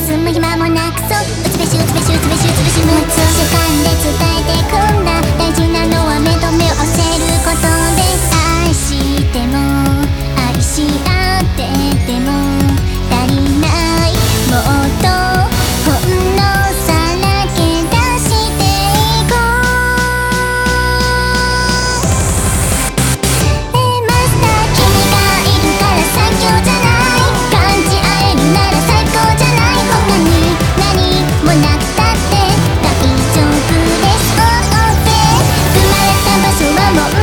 休む暇もなくそう思う